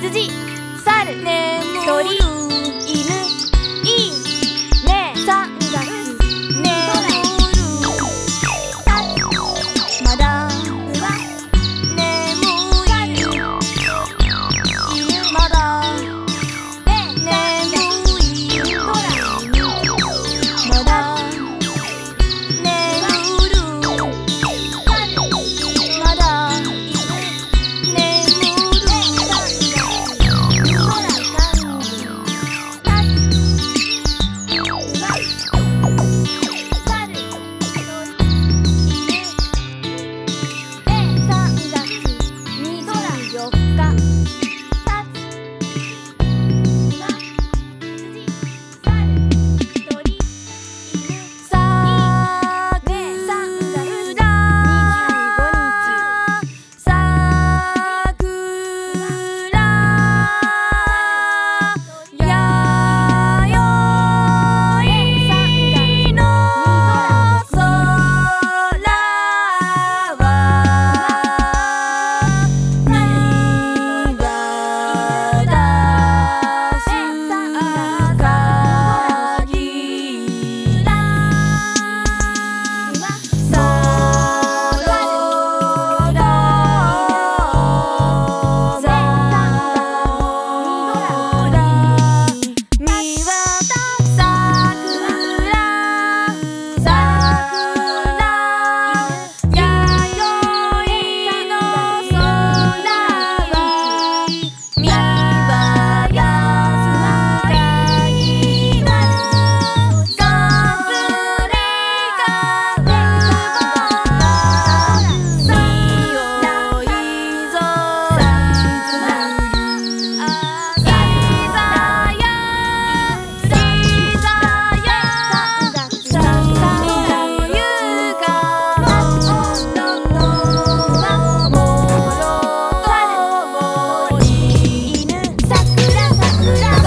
羊。猿。ね鳥。